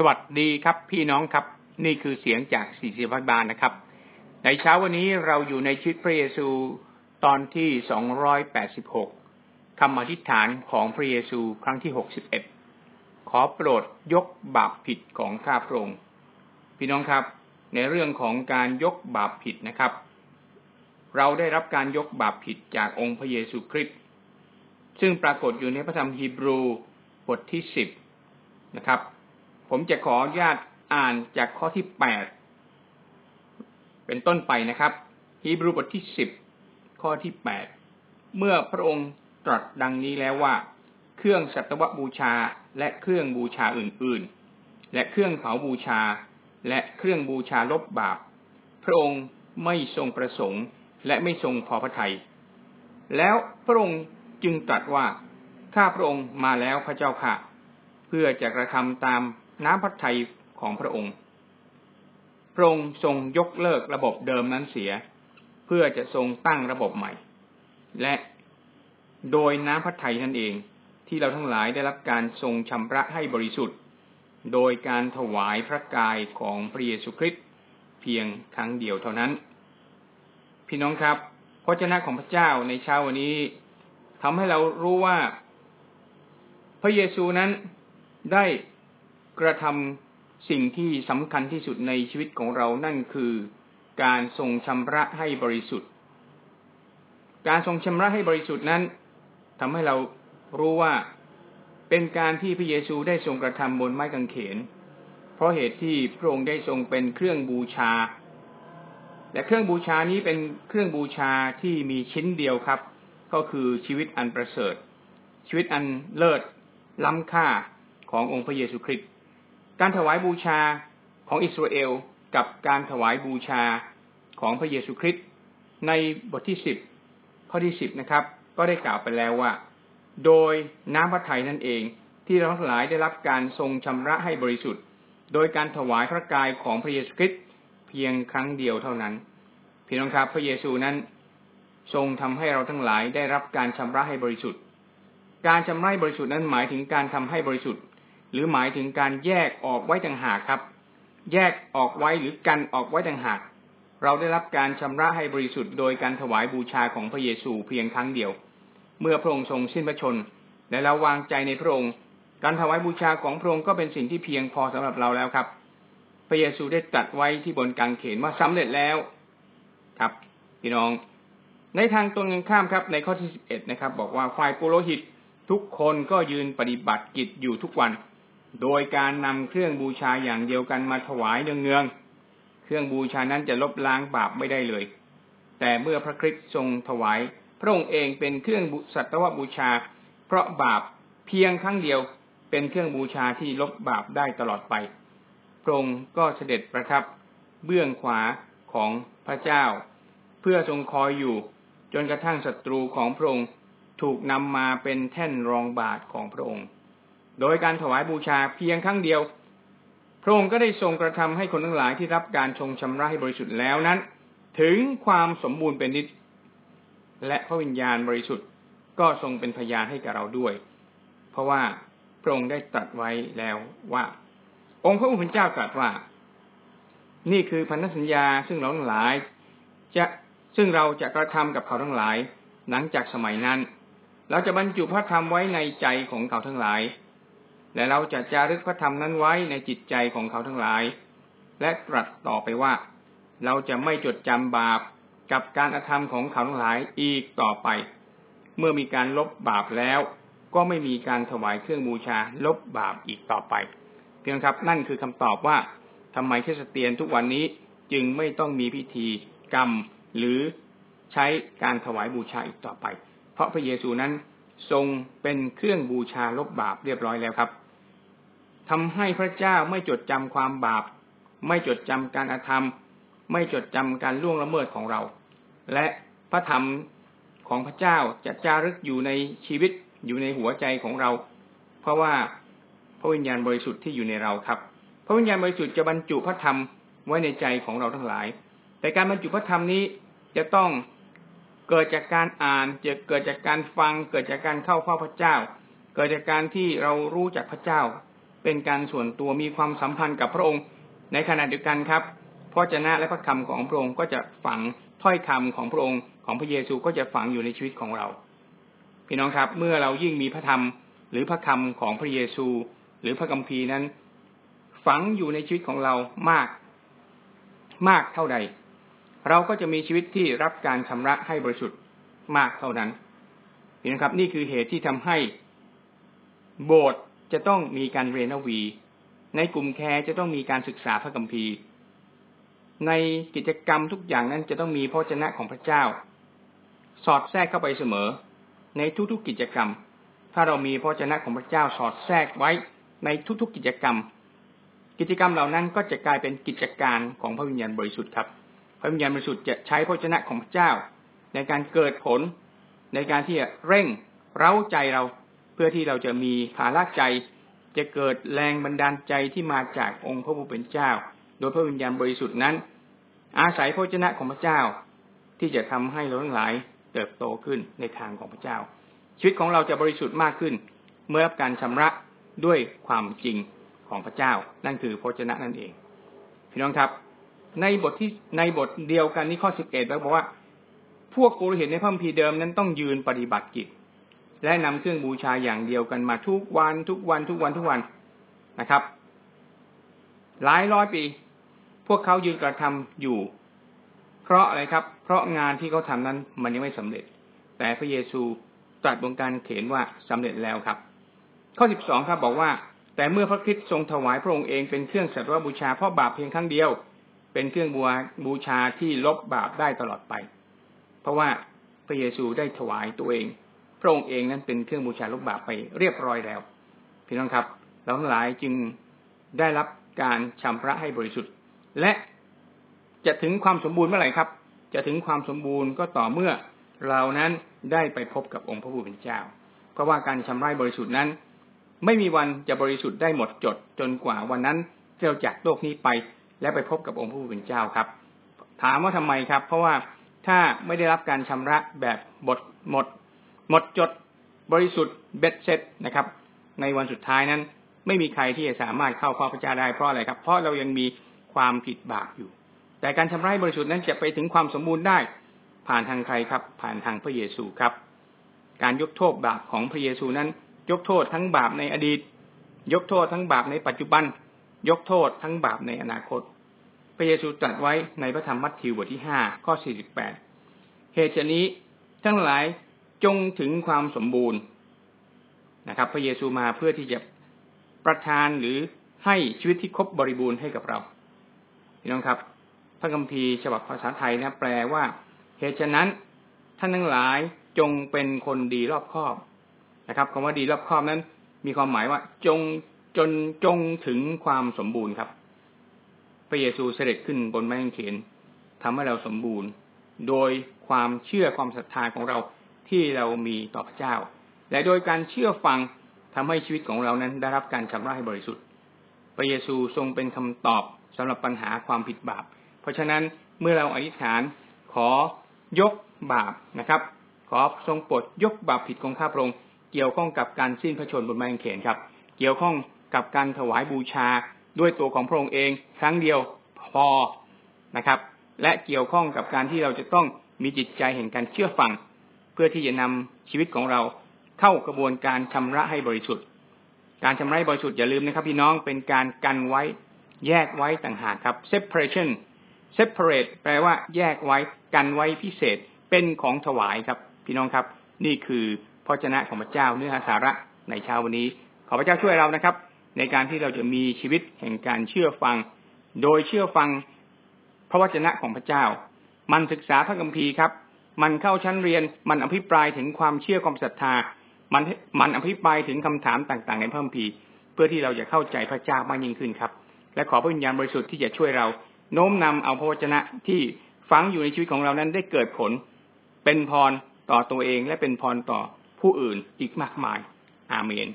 สวัสดีครับพี่น้องครับนี่คือเสียงจากสี่สิบพันบาลนะครับ ในเช้าวันนี้เราอยู่ในชีวิตพระเยซูตอนที่สองร้อยแปดสิบหกคำอธิษฐานของพระเยซูครั้งที่หกสิบเอ็ดขอโปรดยกบาปผิดของข้าพระองค์พี่น้องครับ ในเรื่องของการยกบาปผิดนะครับ เราได้รับการยกบาปผิดจากองค์พระเยซูคริสต์ซึ่งปรากฏอยู่ในพระธรรมฮีบรูบทที่สิบนะครับ ผมจะขออนุญาตอ่านจากข้อที่แปดเป็นต้นไปนะครับฮีบรูบทที่สิบข้อที่แปดเมื่อพระองค์ตรัสดังนี้แล้วว่า เครื่องสัตวบูชาและเครื่องบูชาอื่นๆ และเครื่องเผาบูชา และเครื่องบูชาลบบาป พระองค์ไม่ทรงประสงค์ และไม่ทรงพอพระทยัยแล้วพระองค์จึงตรัสว่าข้าพระองค์มาแล้วพระเจ้าค่ะ เพื่อจะกระทำตาม น้ำพระทัยของพระองค์ พระองค์ทรงยกเลิกระบบเดิมนั้นเสีย เพื่อจะทรงตั้งระบบใหม่ และโดยน้ำพระทัยนั่นเองที่เราทั้งหลายได้รับการทรงชำระให้บริสุทธิ์ โดยการถวายพระกายของพระเยซูคริสต์เพียงครั้งเดียวเท่านั้น พี่น้องครับพระเจ้าของพระเจ้าในเช้าวันนี้ทำให้เรารู้ว่า พระเยซูนั้นได้ กระทำสิ่งที่สำคัญที่สุดในชีวิตของเรานั่นคือการทรงชำระให้บริสุทธิ์ การทรงชำระให้บริสุทธิ์นั้นทำให้เรารู้ว่าเป็นการที่พระเยซูได้ทรงกระทำบนไม้กางเขน เพราะเหตุที่พระองค์ได้ทรงเป็นเครื่องบูชา และเครื่องบูชานี้เป็นเครื่องบูชาที่มีชิ้นเดียวครับ ก็คือชีวิตอันประเสริฐ ชีวิตอันเลิศล้ำค่าขององค์พระเยซูคริสต์ การถวายบูชาของอิสราเอลกับการถวายบูชาของพระเยซูคริสต์ในบทที่สิบข้อที่สิบนะครับ ก็ได้กล่าวไปแล้วว่า โดยน้ำพระทัยนั่นเองที่เราทั้งหลายได้รับการทรงชำระให้บริสุทธิ์ โดยการถวายพระกายของพระเยซูคริสต์เพียงครั้งเดียวเท่านั้นพี่น้องครับ พระเยซูนั้นทรงทำให้เราทั้งหลายได้รับการชำระให้บริสุทธิ์ การชำระบริสุทธิ์นั้นหมายถึงการทำให้บริสุทธิ์ หรือหมายถึงการแยกออกไว้ต่างหากครับ แยกออกไว้หรือกันออกไว้ต่างหาก เราได้รับการชำระให้บริสุทธิ์โดยการถวายบูชาของพระเยซูเพียงครั้งเดียว เมื่อพระองค์ทรงสิ้นพระชน และเราวางใจในพระองค์ การถวายบูชาของพระองค์ก็เป็นสิ่งที่เพียงพอสำหรับเราแล้วครับ พระเยซูได้ตรัสไว้ที่บนกางเขนว่าสำเร็จแล้วครับ พี่น้อง ในทางตรงกันข้ามครับ ในข้อที่สิบเอ็ดนะครับ บอกว่าฝ่ายปุโรหิตทุกคนก็ยืนปฏิบัติกิจอยู่ทุกวัน โดยการนำเครื่องบูชาอย่างเดียวกันมาถวายเนืองๆ เครื่องบูชานั้นจะลบล้างบาปไม่ได้เลย แต่เมื่อพระคริสต์ทรงถวาย พระองค์เองเป็นเครื่องสัตวบูชา เพราะบาปเพียงครั้งเดียวเป็นเครื่องบูชาที่ลบบาปได้ตลอดไป พระองค์ก็เสด็จประทับเบื้องขวาของพระเจ้า เพื่อทรงคอยอยู่ จนกระทั่งศัตรูของพระองค์ถูกนำมาเป็นแท่นรองบาทของพระองค์ โดยการถวายบูชาเพียงครั้งเดียว พระองค์ก็ได้ทรงกระทำให้คนทั้งหลายที่รับการชงชำระให้บริสุทธิ์แล้วนั้น ถึงความสมบูรณ์เป็นนิจและพระวิญญาณบริสุทธิ์ก็ทรงเป็นพยานให้กับเราด้วย เพราะว่าพระองค์ได้ตรัสไว้แล้วว่า องค์พระผู้เป็นเจ้าตรัสว่า นี่คือพันธสัญญาซึ่งเราทั้งหลาย จะซึ่งเราจะกระทำกับเขาทั้งหลาย หลังจากสมัยนั้น เราจะบรรจุพระธรรมไว้ในใจของเขาทั้งหลาย และเราจะจารึกพระธรรมนั้นไว้ในจิตใจของเขาทั้งหลาย และตรัสต่อไปว่า เราจะไม่จดจำบาปกับการอธรรมของเขาทั้งหลายอีกต่อไป เมื่อมีการลบบาปแล้ว ก็ไม่มีการถวายเครื่องบูชาลบบาปอีกต่อไป เพียงครับนั่นคือคำตอบว่าทำไมคริสเตียนทุกวันนี้จึงไม่ต้องมีพิธีกรรมหรือใช้การถวายบูชาอีกต่อไป เพราะพระเยซูนั้น ทรงเป็นเครื่องบูชาลบบาปเรียบร้อยแล้วครับทำให้พระเจ้าไม่จดจำความบาป ไม่จดจำการอาธรรม ไม่จดจำการล่วงละเมิดของเรา และพระธรรมของพระเจ้าจะจารึกอยู่ในชีวิตอยู่ในหัวใจของเรา เพราะว่าพระวิญญาณบริสุทธิ์ที่อยู่ในเราครับ พระวิญญาณบริสุทธิ์จะบรรจุพระธรรมไว้ในใจของเราทั้งหลาย แต่การบรรจุพระธรรมนี้จะต้อง เกิดจากการอ่านจะเกิดจากการฟัง เกิดจากการเข้าเฝ้าพระเจ้า เกิดจากการที่เรารู้จักพระเจ้า เป็นการส่วนตัวมีความสัมพันธ์กับพระองค์ ในขณะเดียวกันครับพระเจ้าและพระคำของพระองค์ก็จะฝังถ้อยคำของพระองค์ของพระเยซูก็จะฝังอยู่ในชีวิตของเรา พี่น้องครับ เมื่อเรายิ่งมีพระธรรม หรือพระคำของพระเยซู หรือพระคัมภีร์นั้น ฝังอยู่ในชีวิตของเรามาก มากเท่าใด เราก็จะมีชีวิตที่รับการชำระให้บริสุทธิ์มากเท่านั้นพี่นะครับ นี่คือเหตุที่ทำให้โบสถ์จะต้องมีการเรียนวี ในกลุ่มแคร์จะต้องมีการศึกษาพระคัมภีร์ ในกิจกรรมทุกอย่างนั้นจะต้องมีพระเจ้าของพระเจ้า สอดแทรกเข้าไปเสมอ ในทุกๆกิจกรรม ถ้าเรามีพระเจ้าของพระเจ้าสอดแทรกไว้ในทุกๆกิจกรรม กิจกรรมเหล่านั้นก็จะกลายเป็นกิจการของพระวิญญาณบริสุทธิ์ครับ พระวิญญาณบริสุทธิ์จะใช้พระเจ้าของพระเจ้า ในการเกิดผล ในการที่จะเร่งเร้าใจเราเพื่อที่เราจะมีภาระใจ จะเกิดแรงบันดาลใจที่มาจากองค์พระผู้เป็นเจ้า โดยพระวิญญาณบริสุทธิ์นั้น อาศัยพระเจ้าของพระเจ้า ที่จะทำให้เราทั้งหลายเติบโตขึ้นในทางของพระเจ้า ชีวิตของเราจะบริสุทธิ์มากขึ้น เมื่อรับการชำระด้วยความจริงของพระเจ้า นั่นคือพระเจ้านั่นเอง พี่น้องครับ ในบทที่ในบทเดียวกันนี้ข้อสิบเอ็ดบอกว่า พวกปุโรหิตในพระคัมภีร์เดิมนั้นต้องยืนปฏิบัติกิจ และนำเครื่องบูชาอย่างเดียวกันมาทุกวันทุกวันทุกวันทุกวันนะครับ หลายร้อยปี พวกเขายืนกระทำอยู่ เพราะอะไรครับ เพราะงานที่เขาทานั้น มันยังไม่สำเร็จ แต่พระเยซูตรัสบนการเขียนว่าสำเร็จแล้วครับ ข้อสิบสองครับบอกว่า แต่เมื่อพระคริสต์ทรงถวายพระองค์เองเป็นเครื่องสัตว์บูชาเพราะบาปเพียงครั้งเดียว เป็นเครื่องบูบูชาที่ลบบาปได้ตลอดไป เพราะว่าพระเยซูได้ถวายตัวเอง พระองค์เองนั้นเป็นเครื่องบูชาลบบาปไปเรียบร้อยแล้ว พี่น้องครับ เราทั้งหลายจึงได้รับการชำระให้บริสุทธิ์ และจะถึงความสมบูรณ์เมื่อไหร่ครับ จะถึงความสมบูรณ์ก็ต่อเมื่อเรานั้นได้ไปพบกับองค์พระผู้เป็นเจ้า เพราะว่าการชำระบริสุทธิ์นั้น ไม่มีวันจะบริสุทธิ์ได้หมดจดจนกว่าวันนั้นเราจากโลกนี้ไป และไปพบกับองค์พระผู้เป็นเจ้าครับ ถามว่าทำไมครับ เพราะว่าถ้าไม่ได้รับการชำระแบบบทหมด หมดจดบริสุทธิ์เบ็ดเสร็จนะครับ ในวันสุดท้ายนั้น ไม่มีใครที่จะสามารถเข้าพระเจ้าได้เพราะอะไรครับ เพราะเรายังมีความผิดบาปอยู่ แต่การชำระบริสุทธิ์นั้นจะไปถึงความสมบูรณ์ได้ ผ่านทางใครครับ ผ่านทางพระเยซูครับ การยกโทษบาปของพระเยซูนั้น ยกโทษทั้งบาปในอดีต ยกโทษทั้งบาปในปัจจุบัน ยกโทษทั้งบาปในอนาคต พระเยซูตรัสไว้ในพระธรรมมัทธิวบทที่ห้าข้อสี่สิบแปดเหตุนี้ทั้งหลายจงถึงความสมบูรณ์นะครับ พระเยซูมาเพื่อที่จะประทานหรือให้ชีวิตที่ครบบริบูรณ์ให้กับเราพี่น้องครับ พระคัมภีร์ฉบับภาษาไทยนะแปลว่า เหตุฉะนั้นท่านทั้งหลายจงเป็นคนดีรอบคอบนะครับคำว่าดีรอบคอบนั้น มีความหมายว่าจง จนจงถึงความสมบูรณ์ครับ พระเยซูเสด็จขึ้นบนไม้กางเขนทำให้เราสมบูรณ์ โดยความเชื่อความศรัทธาของเราที่เรามีต่อพระเจ้า และโดยการเชื่อฟังทำให้ชีวิตของเรานั้นได้รับการชำระให้บริสุทธิ์ พระเยซูทรงเป็นคำตอบสำหรับปัญหาความผิดบาป เพราะฉะนั้นเมื่อเราอธิษฐานขอยกบาปนะครับ ขอทรงโปรดยกบาปผิดของข้าพระองค์เกี่ยวข้องกับการสิ้นพระชนบนไม้กางเขนครับ เกี่ยวข้อง กับการถวายบูชาด้วยตัวของพระองค์เอง ครั้งเดียวพอนะครับ และเกี่ยวข้องกับการที่เราจะต้องมีจิตใจแห่งการเชื่อฟัง เพื่อที่จะนำชีวิตของเราเข้ากระบวนการชำระให้บริสุทธิ์ การชำระให้บริสุทธิ์อย่าลืมนะครับ พี่น้องเป็นการกันไว้แยกไว้ต่างหากครับ separation separate แปลว่าแยกไว้กันไว้พิเศษเป็นของถวายครับ พี่น้องครับ นี่คือพระเจ้าของพระเจ้าเนื้อหาสาระในเช้าวันนี้ ขอพระเจ้าช่วยเรานะครับ ในการที่เราจะมีชีวิตแห่งการเชื่อฟัง โดยเชื่อฟังพระวจนะของพระเจ้า มันศึกษาพระคัมภีร์ครับ มันเข้าชั้นเรียน มันอภิปรายถึงความเชื่อความศรัทธา มันมันอภิปรายถึงคำถามต่างๆ ในพระคัมภีร์ เพื่อที่เราจะเข้าใจพระเจ้ามากยิ่งขึ้นครับ และขอพระวิญญาณบริสุทธิ์ที่จะช่วยเรา โน้มนำเอาพระวจนะที่ฝังอยู่ในชีวิตของเรานั้นได้เกิดผล เป็นพรต่อตัวเองและเป็นพรต่อผู้อื่นอีกมากมาย อาเมน